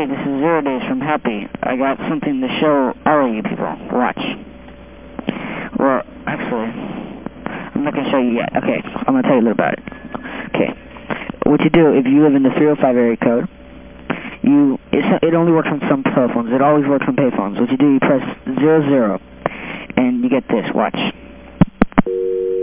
Hey, this is Zero Days from Happy. I got something to show all of you people. Watch. Well, actually, I'm not going to show you yet. Okay, I'm going to tell you a little about it. Okay. What you do, if you live in the 305 area code, you, it only works on some cell phones. It always works on payphones. What you do, you press 00, and you get this. Watch.